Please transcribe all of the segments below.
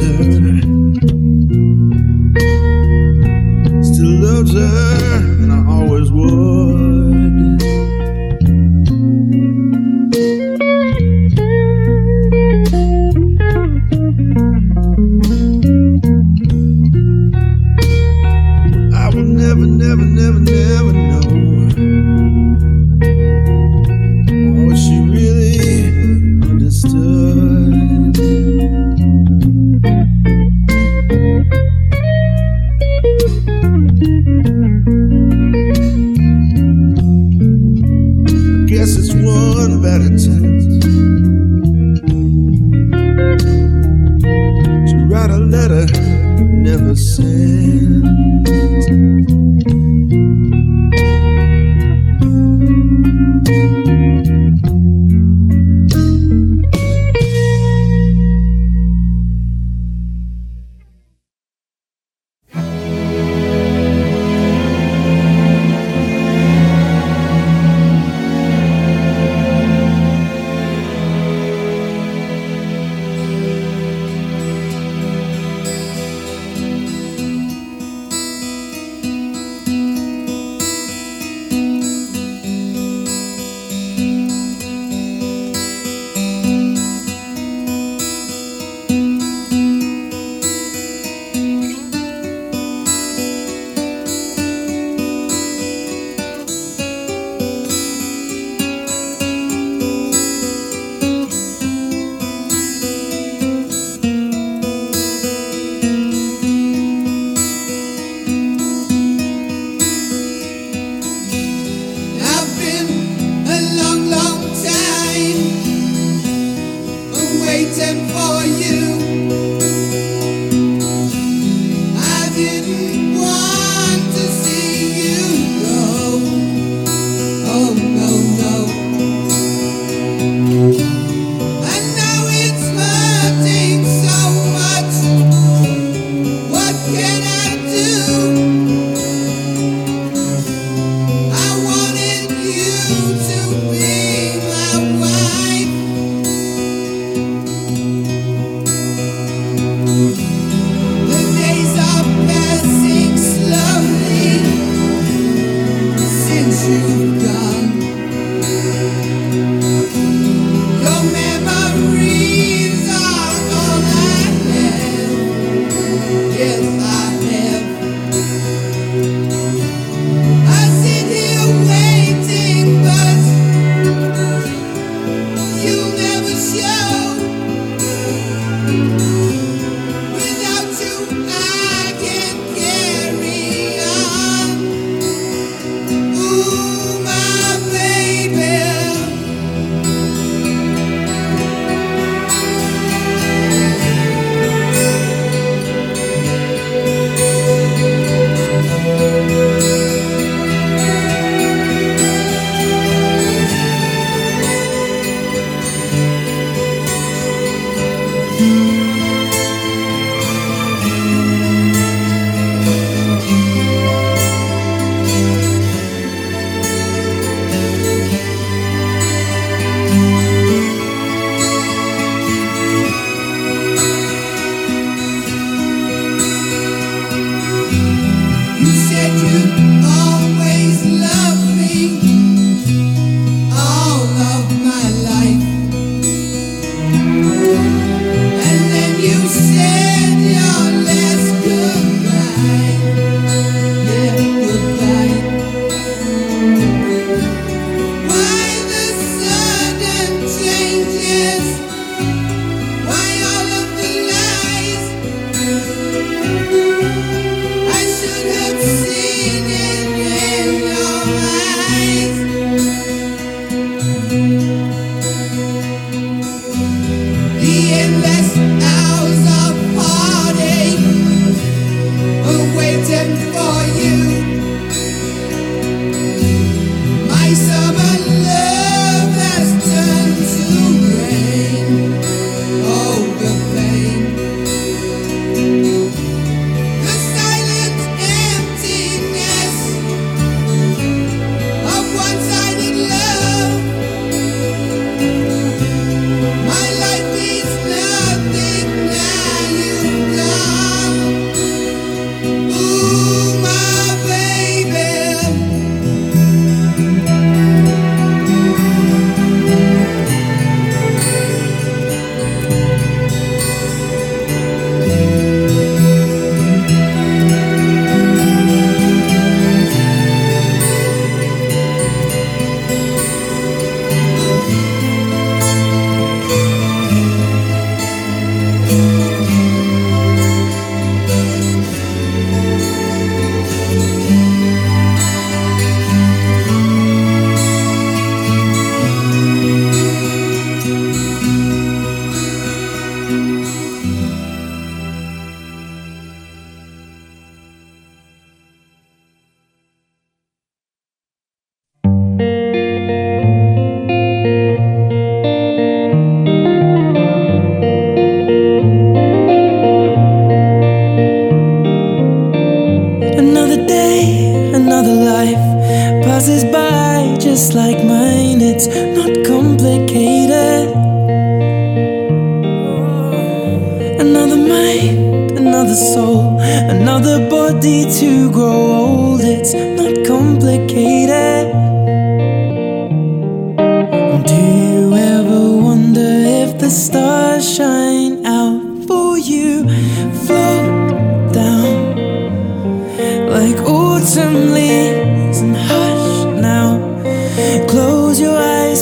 winter.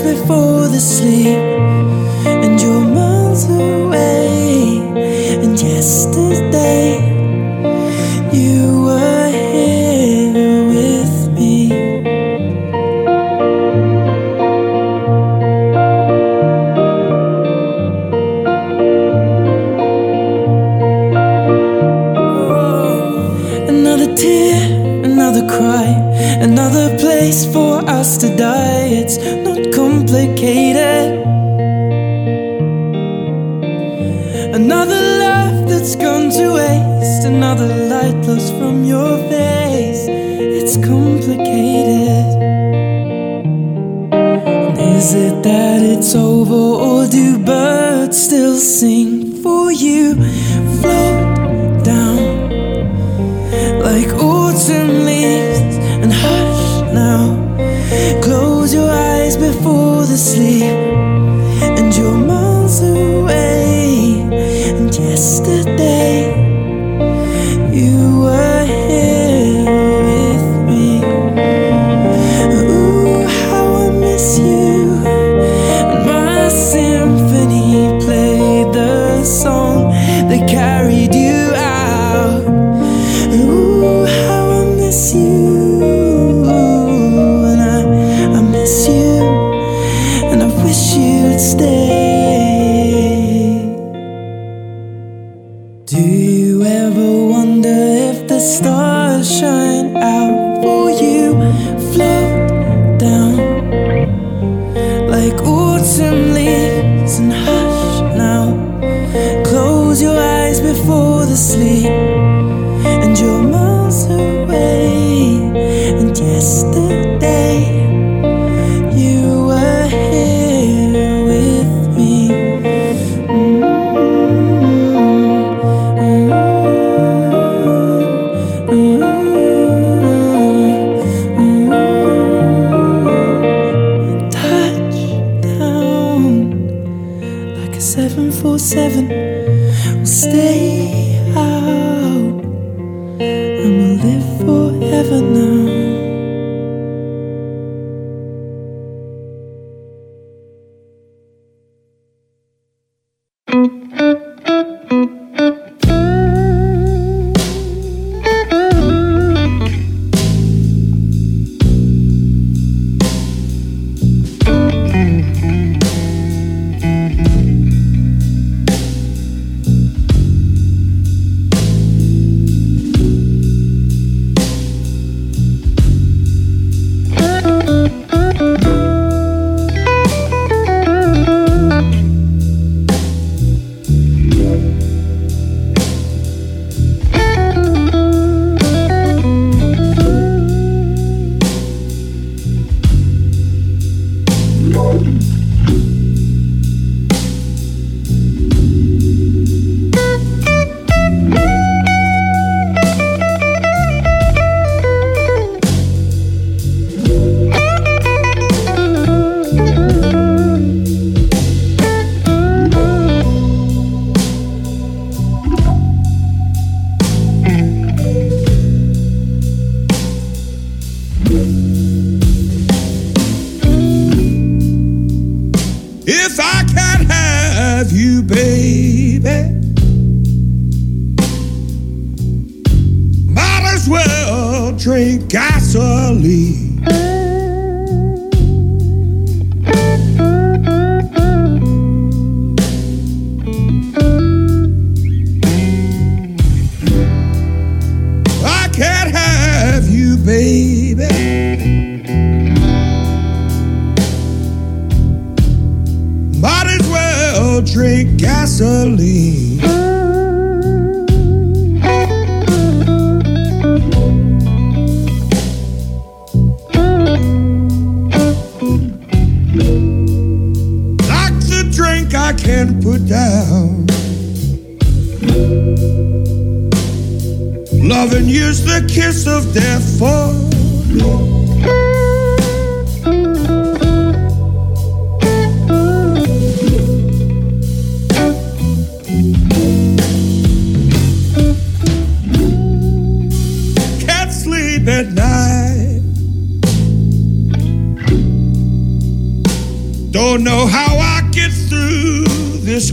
Another love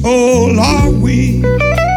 this are long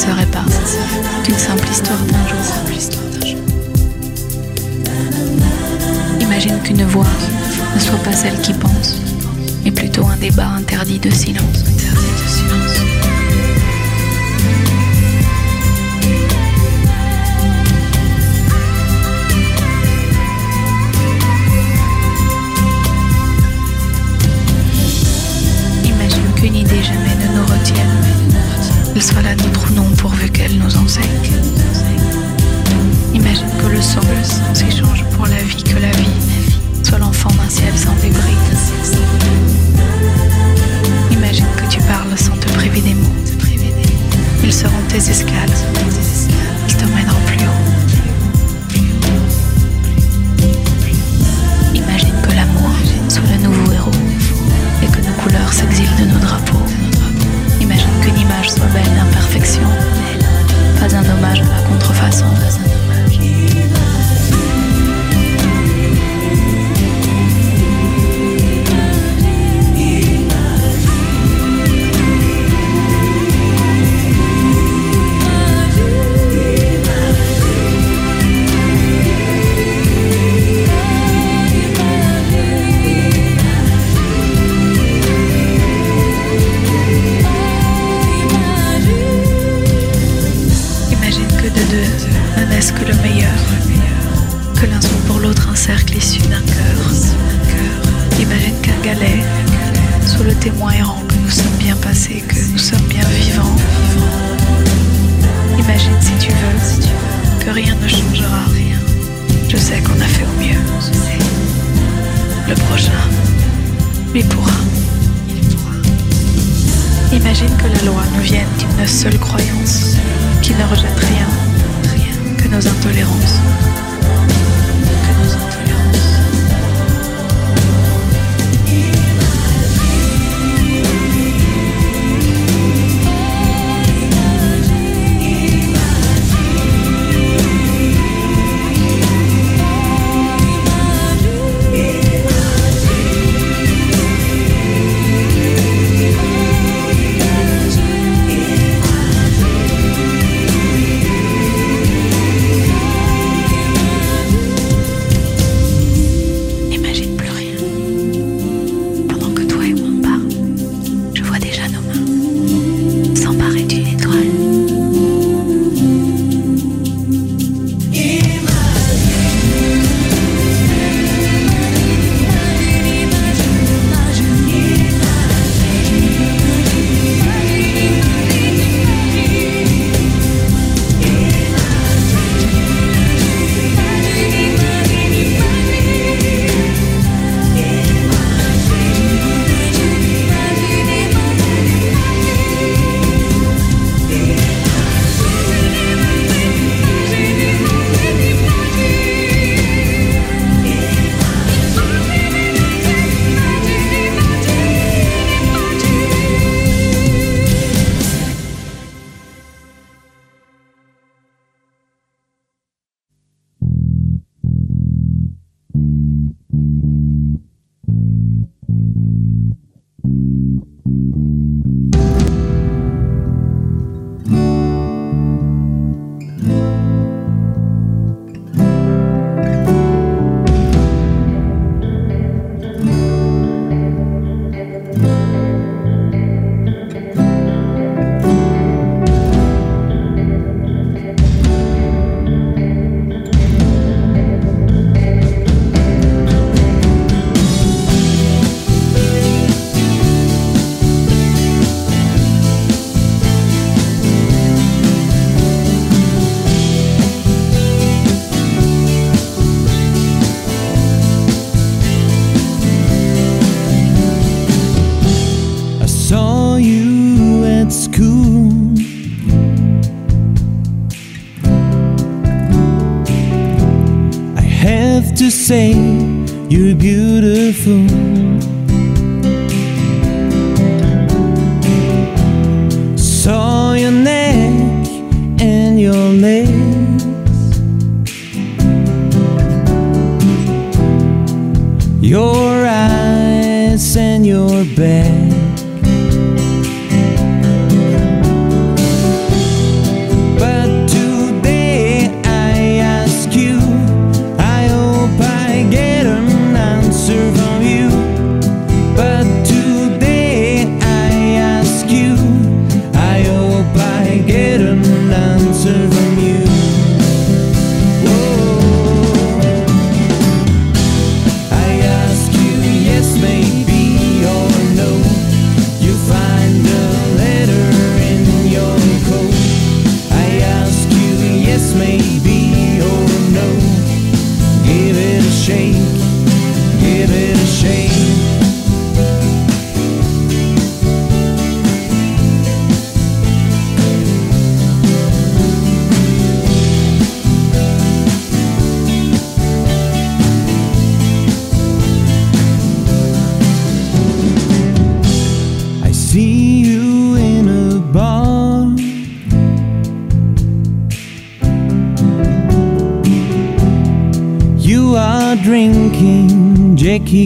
serait pas qu'une simple histoire d'un jour. Imagine qu'une voix ne soit pas celle qui pense, mais plutôt un débat interdit de silence. Imagine qu'une idée jamais ne nous retienne. Elle soit là, notre ou non, pourvu qu'elle nous enseigne. Imagine que le sang s'échange pour la vie, que la vie soit l'enfant d'un ciel sans débris. Imagine que tu parles sans te priver des mots. Ils seront tes escales. Ils te mèneront plus haut. Imagine que l'amour soit le nouveau héros et que nos couleurs s'exilent image soit belle d'imperfection, pas un hommage à la contrefaçon. Que nous sommes bien passés, que nous sommes bien vivants. Imagine si tu veux que rien ne changera. Je sais qu'on a fait au mieux. Le prochain, lui pourra. Imagine que la loi nous vienne d'une seule croyance, qui ne rejette rien, rien que nos intolérances.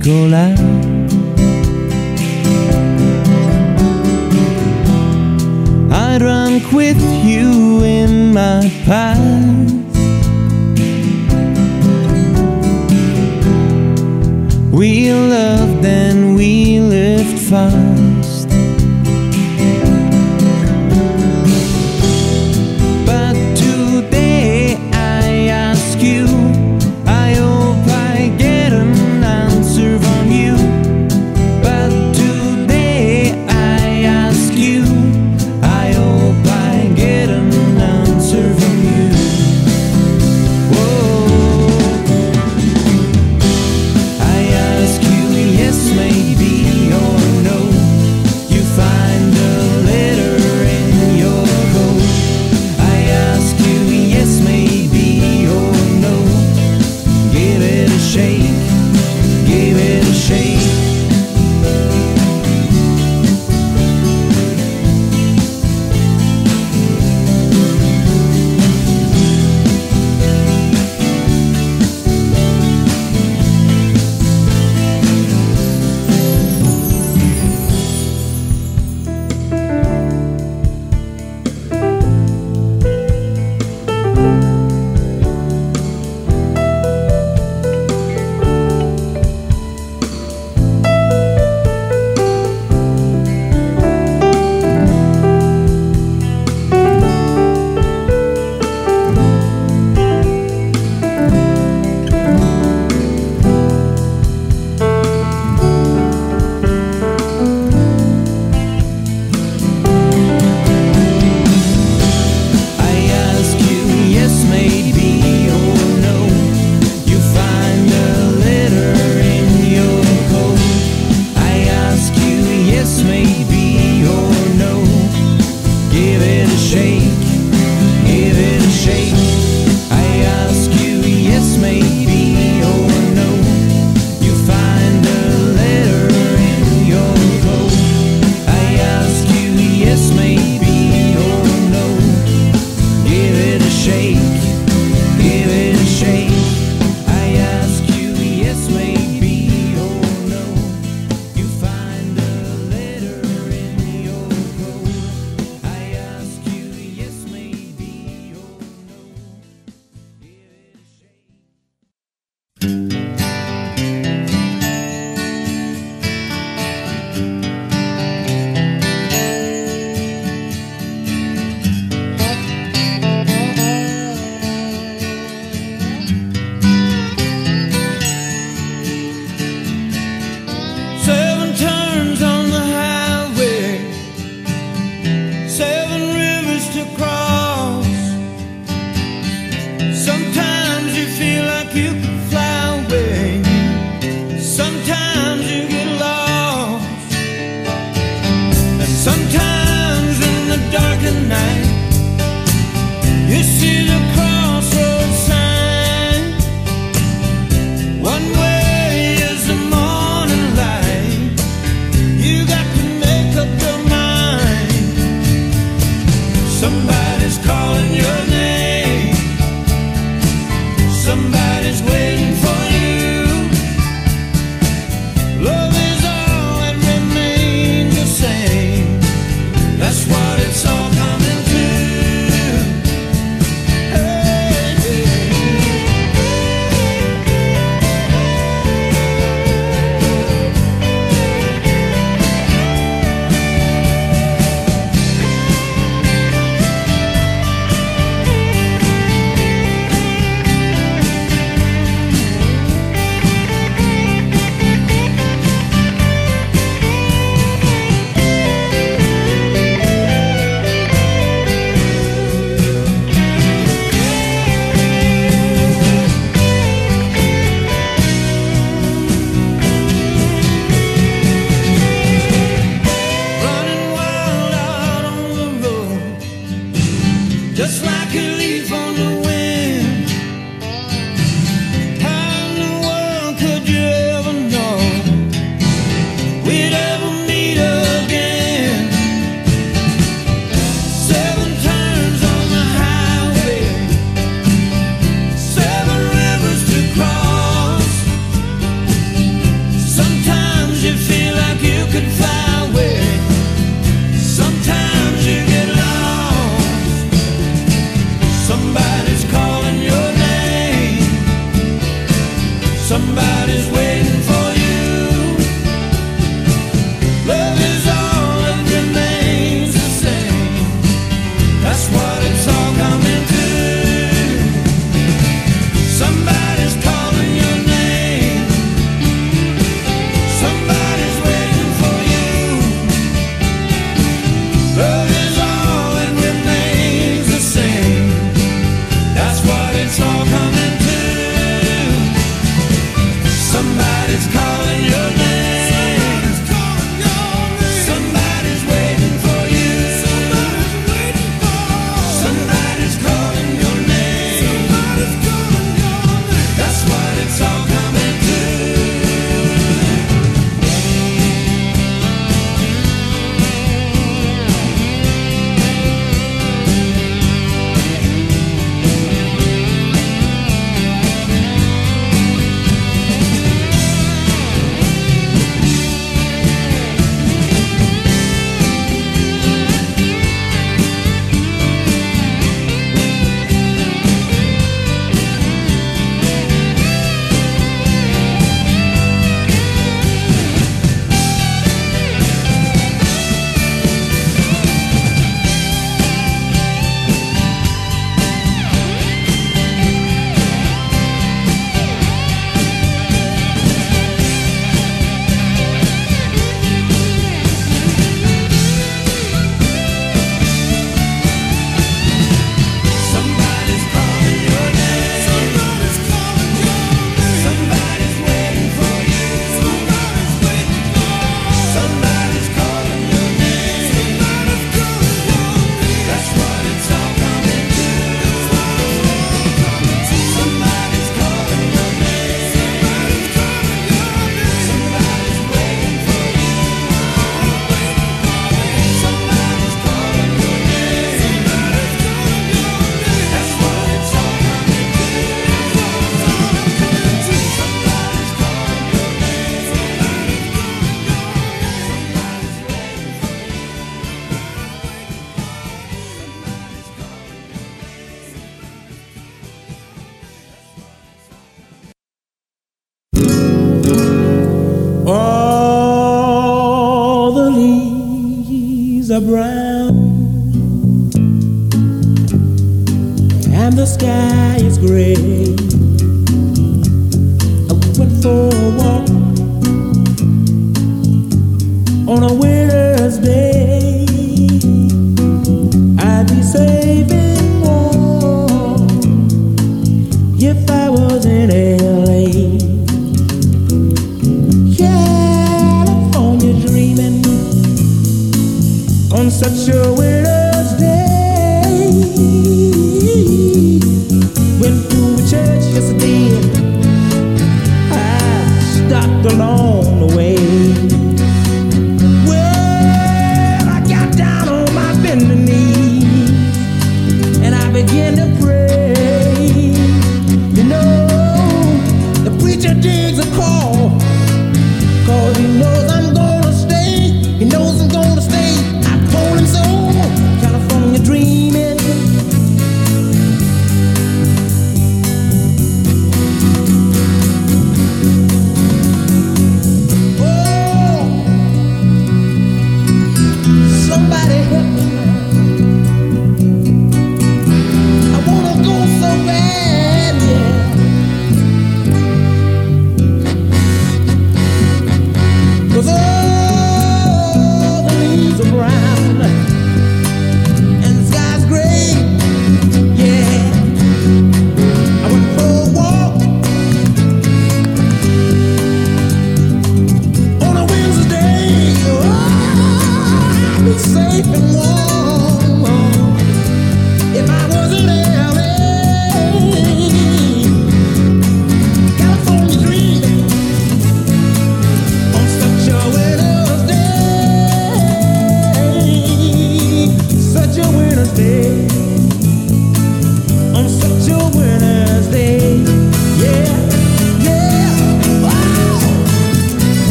Jackie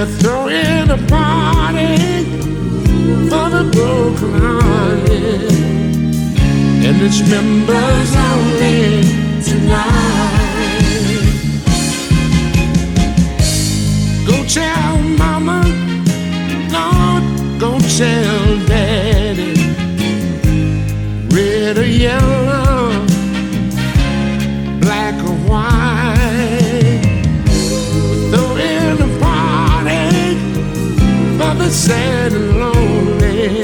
They're throwing a party for the broken hearted, and it's members only tonight. Go tell mama, Lord, go tell daddy. Red or yellow, sad and lonely.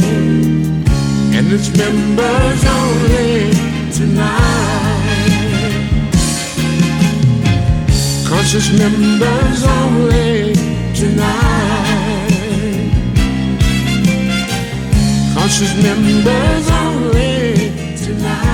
And it's members only tonight. Cause it's members only tonight. Cause it's members only tonight.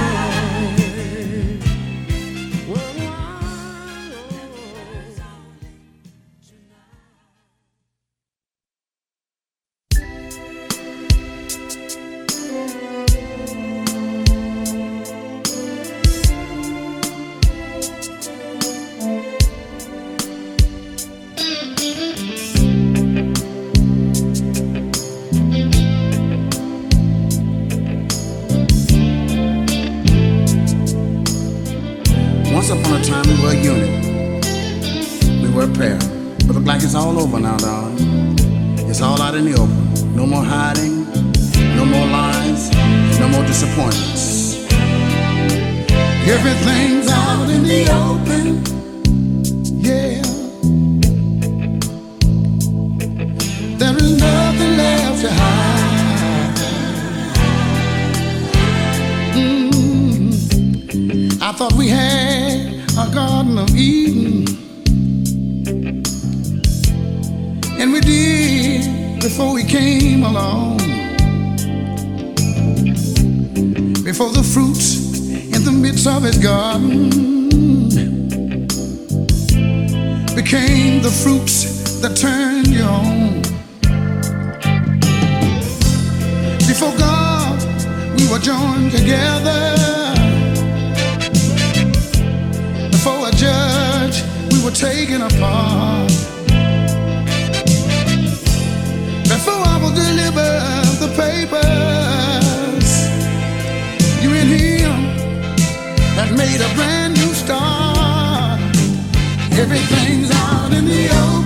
Everything's out in the open. Yeah. There is nothing left to hide. Mm. I thought we had a Garden of Eden. And we did before we came along. Before the fruits in the midst of his garden became the fruits that turned you on. Before God, we were joined together. Before a judge, we were taken apart. Before I was delivered the papers, made a brand new start. Everything's out in the open,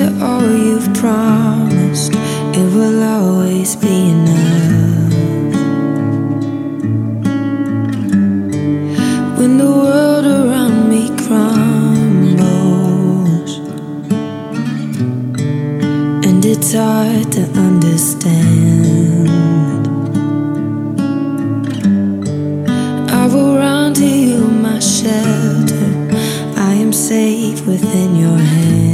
to all you've promised, it will always be enough. When the world around me crumbles, and it's hard to understand, I will run to you, my shelter. I am safe within your hands.